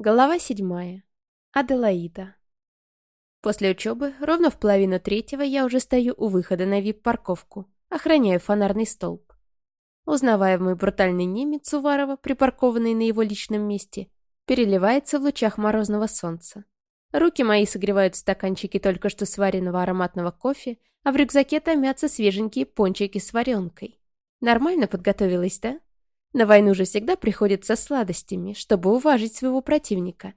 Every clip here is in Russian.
Голова седьмая. Аделаида. После учебы, ровно в половину третьего, я уже стою у выхода на вип-парковку, охраняю фонарный столб. Узнавая мой брутальный немец Уварова, припаркованный на его личном месте, переливается в лучах морозного солнца. Руки мои согревают стаканчики только что сваренного ароматного кофе, а в рюкзаке томятся свеженькие пончики с варенкой. Нормально подготовилась, да? На войну же всегда приходят со сладостями, чтобы уважить своего противника.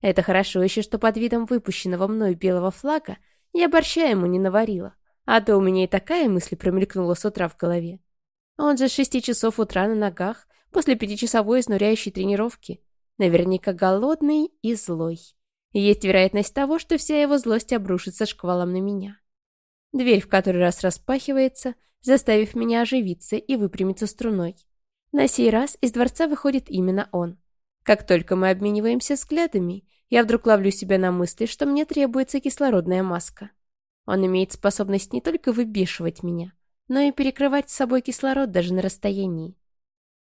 Это хорошо еще, что под видом выпущенного мною белого флага я борща ему не наварила. А то у меня и такая мысль промелькнула с утра в голове. Он же с шести часов утра на ногах, после пятичасовой изнуряющей тренировки. Наверняка голодный и злой. Есть вероятность того, что вся его злость обрушится шквалом на меня. Дверь в который раз распахивается, заставив меня оживиться и выпрямиться струной. На сей раз из дворца выходит именно он. Как только мы обмениваемся взглядами, я вдруг ловлю себя на мысли, что мне требуется кислородная маска. Он имеет способность не только выбешивать меня, но и перекрывать с собой кислород даже на расстоянии.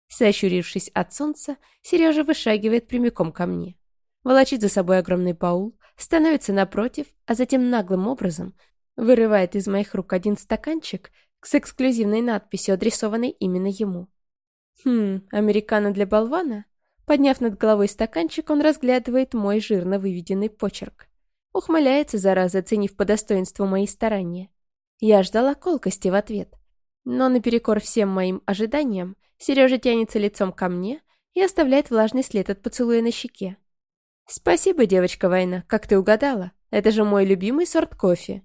Сощурившись от солнца, Сережа вышагивает прямиком ко мне. Волочит за собой огромный баул, становится напротив, а затем наглым образом вырывает из моих рук один стаканчик с эксклюзивной надписью, адресованной именно ему. Хм, американо для болвана? Подняв над головой стаканчик, он разглядывает мой жирно выведенный почерк. Ухмыляется, зараза, оценив по достоинству мои старания. Я ждала колкости в ответ. Но наперекор всем моим ожиданиям, Сережа тянется лицом ко мне и оставляет влажный след от поцелуя на щеке. «Спасибо, девочка Война, как ты угадала. Это же мой любимый сорт кофе».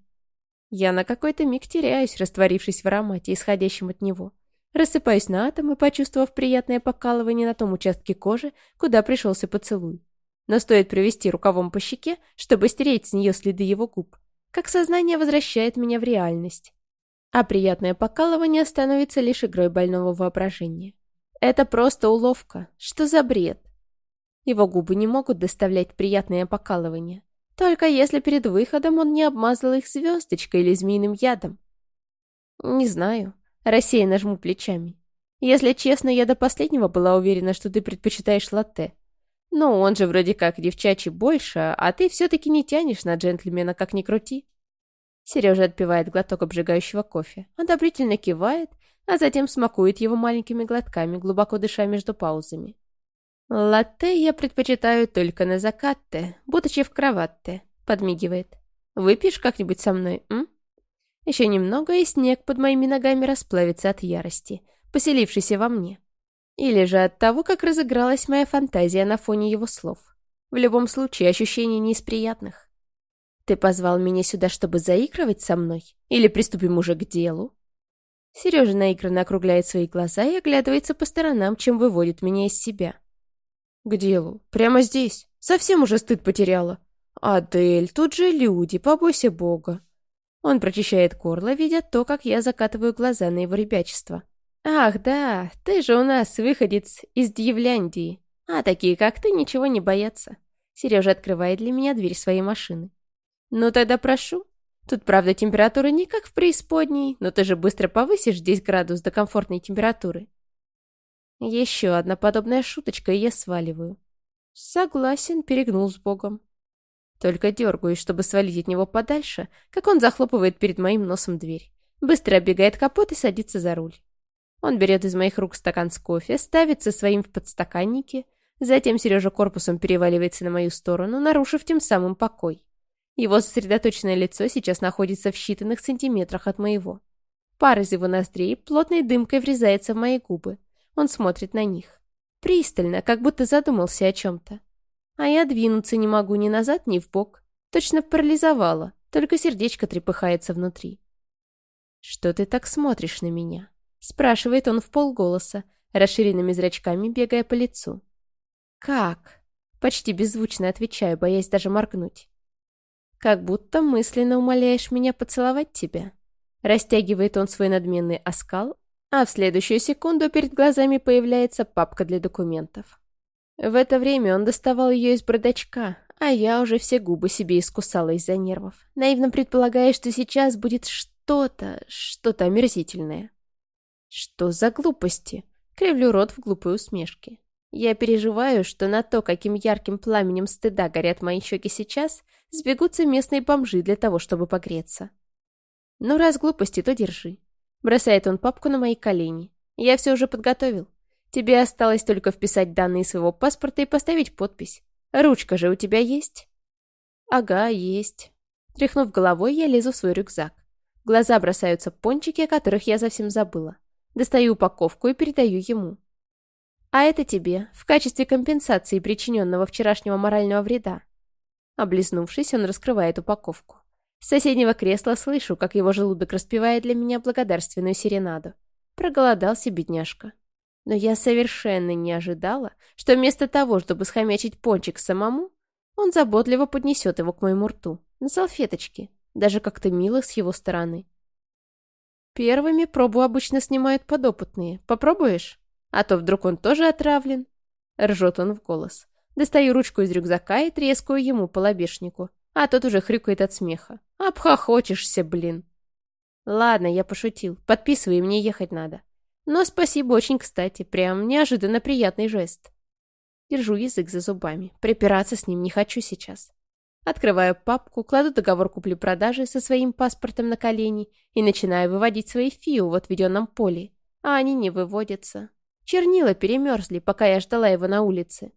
Я на какой-то миг теряюсь, растворившись в аромате, исходящем от него. Рассыпаюсь на атомы, почувствовав приятное покалывание на том участке кожи, куда пришелся поцелуй. Но стоит провести рукавом по щеке, чтобы стереть с нее следы его губ, как сознание возвращает меня в реальность. А приятное покалывание становится лишь игрой больного воображения. Это просто уловка. Что за бред? Его губы не могут доставлять приятное покалывание. Только если перед выходом он не обмазал их звездочкой или змеиным ядом. Не знаю. Рассеянно жму плечами. Если честно, я до последнего была уверена, что ты предпочитаешь латте. Но он же вроде как девчачий больше, а ты все-таки не тянешь на джентльмена, как ни крути. Сережа отпивает глоток обжигающего кофе, одобрительно кивает, а затем смакует его маленькими глотками, глубоко дыша между паузами. «Латте я предпочитаю только на закатте, будучи в кроватте», — подмигивает. «Выпьешь как-нибудь со мной, м?» Еще немного, и снег под моими ногами расплавится от ярости, поселившейся во мне. Или же от того, как разыгралась моя фантазия на фоне его слов. В любом случае, ощущения не из приятных. Ты позвал меня сюда, чтобы заигрывать со мной? Или приступим уже к делу? Сережа наигранно округляет свои глаза и оглядывается по сторонам, чем выводит меня из себя. К делу. Прямо здесь. Совсем уже стыд потеряла. Адель, тут же люди, побойся бога. Он прочищает горло, видя то, как я закатываю глаза на его ребячество. «Ах, да, ты же у нас выходец из Дьявляндии. А такие, как ты, ничего не боятся». Сережа открывает для меня дверь своей машины. «Ну тогда прошу. Тут, правда, температура не как в преисподней, но ты же быстро повысишь здесь градус до комфортной температуры». Еще одна подобная шуточка, и я сваливаю. Согласен, перегнул с Богом. Только дергаюсь, чтобы свалить от него подальше, как он захлопывает перед моим носом дверь. Быстро оббегает капот и садится за руль. Он берет из моих рук стакан с кофе, ставится своим в подстаканнике, затем Сережа корпусом переваливается на мою сторону, нарушив тем самым покой. Его сосредоточенное лицо сейчас находится в считанных сантиметрах от моего. Пар из его ноздрей плотной дымкой врезается в мои губы. Он смотрит на них. Пристально, как будто задумался о чем-то. А я двинуться не могу ни назад, ни в бок. Точно парализовала, только сердечко трепыхается внутри. «Что ты так смотришь на меня?» Спрашивает он в полголоса, расширенными зрачками бегая по лицу. «Как?» Почти беззвучно отвечаю, боясь даже моргнуть. «Как будто мысленно умоляешь меня поцеловать тебя». Растягивает он свой надменный оскал, а в следующую секунду перед глазами появляется папка для документов. В это время он доставал ее из бардачка, а я уже все губы себе искусала из-за нервов, наивно предполагая, что сейчас будет что-то, что-то омерзительное. Что за глупости? Кривлю рот в глупой усмешке. Я переживаю, что на то, каким ярким пламенем стыда горят мои щеки сейчас, сбегутся местные бомжи для того, чтобы погреться. Ну, раз глупости, то держи. Бросает он папку на мои колени. Я все уже подготовил. Тебе осталось только вписать данные своего паспорта и поставить подпись. Ручка же у тебя есть? Ага, есть. Тряхнув головой, я лезу в свой рюкзак. глаза бросаются пончики, о которых я совсем забыла. Достаю упаковку и передаю ему. А это тебе, в качестве компенсации причиненного вчерашнего морального вреда. Облизнувшись, он раскрывает упаковку. С соседнего кресла слышу, как его желудок распевает для меня благодарственную серенаду. Проголодался бедняжка. Но я совершенно не ожидала, что вместо того, чтобы схомячить пончик самому, он заботливо поднесет его к моему рту, на салфеточке, даже как-то мило с его стороны. Первыми пробу обычно снимают подопытные. Попробуешь? А то вдруг он тоже отравлен. Ржет он в голос. Достаю ручку из рюкзака и трескаю ему по лобешнику. А тот уже хрюкает от смеха. Обхохочешься, блин. Ладно, я пошутил. Подписывай, мне ехать надо. Но спасибо очень кстати. Прям неожиданно приятный жест. Держу язык за зубами. Припираться с ним не хочу сейчас. Открываю папку, кладу договор купли-продажи со своим паспортом на колени и начинаю выводить свои фио в отведенном поле. А они не выводятся. Чернила перемерзли, пока я ждала его на улице.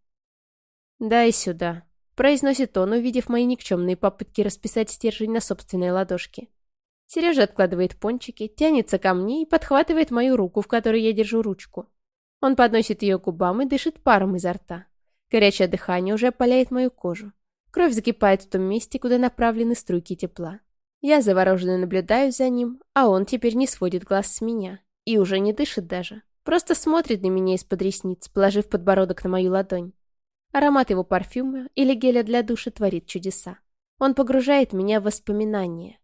«Дай сюда», — произносит он, увидев мои никчемные попытки расписать стержень на собственной ладошке. Сережа откладывает пончики, тянется ко мне и подхватывает мою руку, в которой я держу ручку. Он подносит ее к губам и дышит паром изо рта. Горячее дыхание уже опаляет мою кожу. Кровь закипает в том месте, куда направлены струйки тепла. Я завороженно наблюдаю за ним, а он теперь не сводит глаз с меня. И уже не дышит даже. Просто смотрит на меня из-под ресниц, положив подбородок на мою ладонь. Аромат его парфюма или геля для душа творит чудеса. Он погружает меня в воспоминания.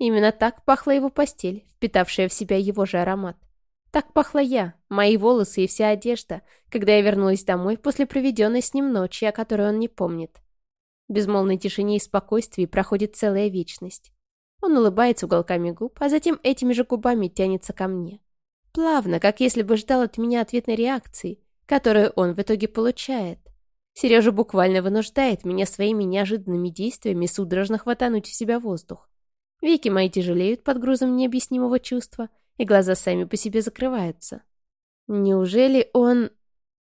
Именно так пахла его постель, впитавшая в себя его же аромат. Так пахла я, мои волосы и вся одежда, когда я вернулась домой после проведенной с ним ночи, о которой он не помнит. В безмолвной тишине и спокойствии проходит целая вечность. Он улыбается уголками губ, а затем этими же губами тянется ко мне. Плавно, как если бы ждал от меня ответной реакции, которую он в итоге получает. Сережа буквально вынуждает меня своими неожиданными действиями судорожно хватануть в себя воздух. Веки мои тяжелеют под грузом необъяснимого чувства, и глаза сами по себе закрываются. Неужели он...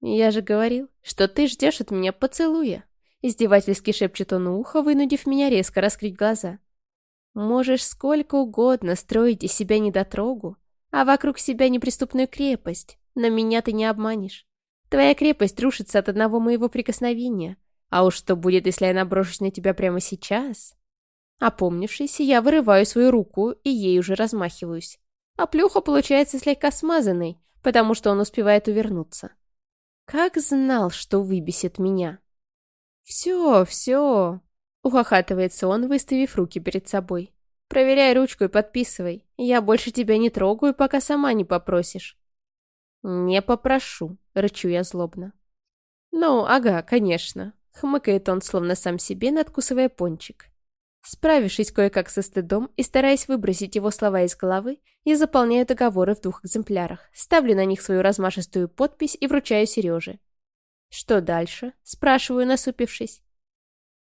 Я же говорил, что ты ждешь от меня поцелуя. Издевательски шепчет он у уха, вынудив меня резко раскрыть глаза. Можешь сколько угодно строить из себя недотрогу, а вокруг себя неприступную крепость, но меня ты не обманешь. Твоя крепость рушится от одного моего прикосновения. А уж что будет, если я наброшусь на тебя прямо сейчас? Опомнившись, я вырываю свою руку и ей уже размахиваюсь. А плюха получается слегка смазанной, потому что он успевает увернуться. Как знал, что выбесит меня. «Все, все!» — ухахатывается он, выставив руки перед собой. Проверяй ручку и подписывай. Я больше тебя не трогаю, пока сама не попросишь». «Не попрошу», — рычу я злобно. «Ну, ага, конечно», — хмыкает он, словно сам себе, надкусывая пончик. Справившись кое-как со стыдом и стараясь выбросить его слова из головы, я заполняю договоры в двух экземплярах, ставлю на них свою размашистую подпись и вручаю Сереже. «Что дальше?» — спрашиваю, насупившись.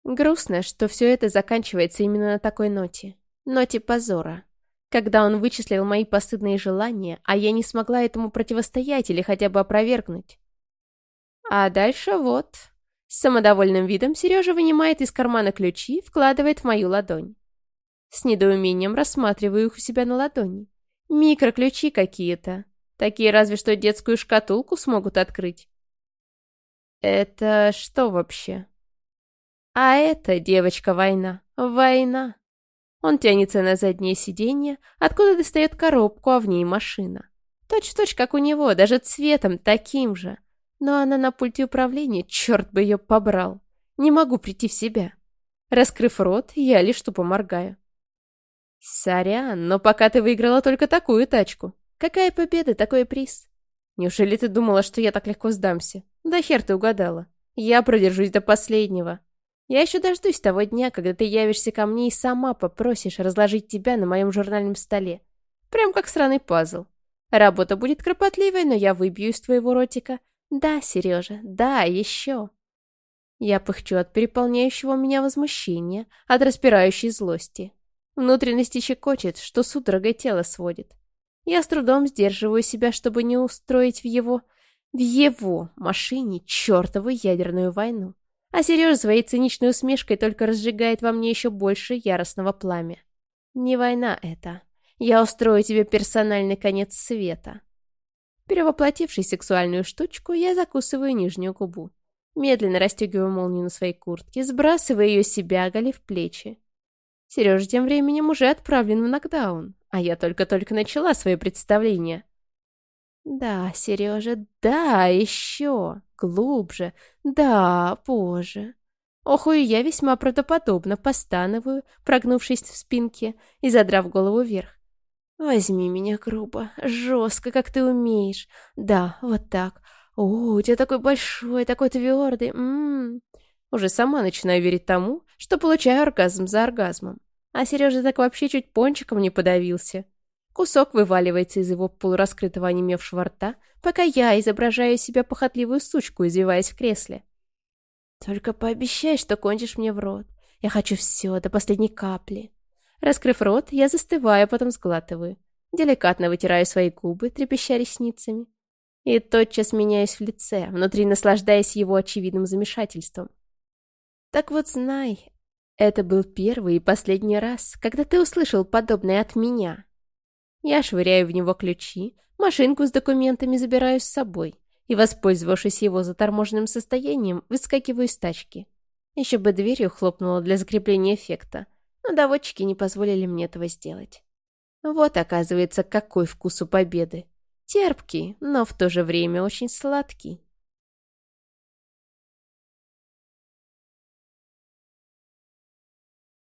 Грустно, что все это заканчивается именно на такой ноте ноте позора. Когда он вычислил мои постыдные желания, а я не смогла этому противостоять или хотя бы опровергнуть. А дальше вот. С самодовольным видом Сережа вынимает из кармана ключи, вкладывает в мою ладонь. С недоумением рассматриваю их у себя на ладони. Микроключи какие-то. Такие разве что детскую шкатулку смогут открыть. Это что вообще? А это, девочка, война. Война. Он тянется на заднее сиденье, откуда достает коробку, а в ней машина. Точь-в-точь, -точь, как у него, даже цветом таким же. Но она на пульте управления, черт бы ее побрал. Не могу прийти в себя. Раскрыв рот, я лишь тупо моргаю. «Сорян, но пока ты выиграла только такую тачку. Какая победа, такой приз. Неужели ты думала, что я так легко сдамся? Да хер ты угадала. Я продержусь до последнего. Я еще дождусь того дня, когда ты явишься ко мне и сама попросишь разложить тебя на моем журнальном столе. Прям как сраный пазл. Работа будет кропотливой, но я выбью из твоего ротика Да, Сережа, да, еще. Я пыхчу от переполняющего меня возмущения, от распирающей злости. Внутренности щекочет, что судорогой тело сводит. Я с трудом сдерживаю себя, чтобы не устроить в его... в его машине чертову ядерную войну. А Сережа своей циничной усмешкой только разжигает во мне еще больше яростного пламя. Не война это. Я устрою тебе персональный конец света. Перевоплотившись сексуальную штучку, я закусываю нижнюю губу. Медленно расстегиваю молнию на своей куртке, сбрасывая ее с себя, оголив плечи. Сережа тем временем уже отправлен в нокдаун, а я только-только начала свое представление. Да, Сережа, да, еще, глубже, да, боже. Охую я весьма правдоподобно постановую, прогнувшись в спинке и задрав голову вверх. Возьми меня грубо, жестко, как ты умеешь. Да, вот так. О, у тебя такой большой, такой твердый. М -м -м. Уже сама начинаю верить тому, что получаю оргазм за оргазмом. А Сережа так вообще чуть пончиком не подавился. Кусок вываливается из его полураскрытого онемевшего рта, пока я изображаю себя похотливую сучку, извиваясь в кресле. Только пообещай, что кончишь мне в рот. Я хочу все, до последней капли. Раскрыв рот, я застываю, а потом сглатываю. Деликатно вытираю свои губы, трепеща ресницами. И тотчас меняюсь в лице, внутри наслаждаясь его очевидным замешательством. Так вот знай, это был первый и последний раз, когда ты услышал подобное от меня. Я швыряю в него ключи, машинку с документами забираю с собой и, воспользовавшись его заторможенным состоянием, выскакиваю из тачки. Еще бы дверью хлопнула для закрепления эффекта, доводчики не позволили мне этого сделать. Вот, оказывается, какой вкус у победы. Терпкий, но в то же время очень сладкий.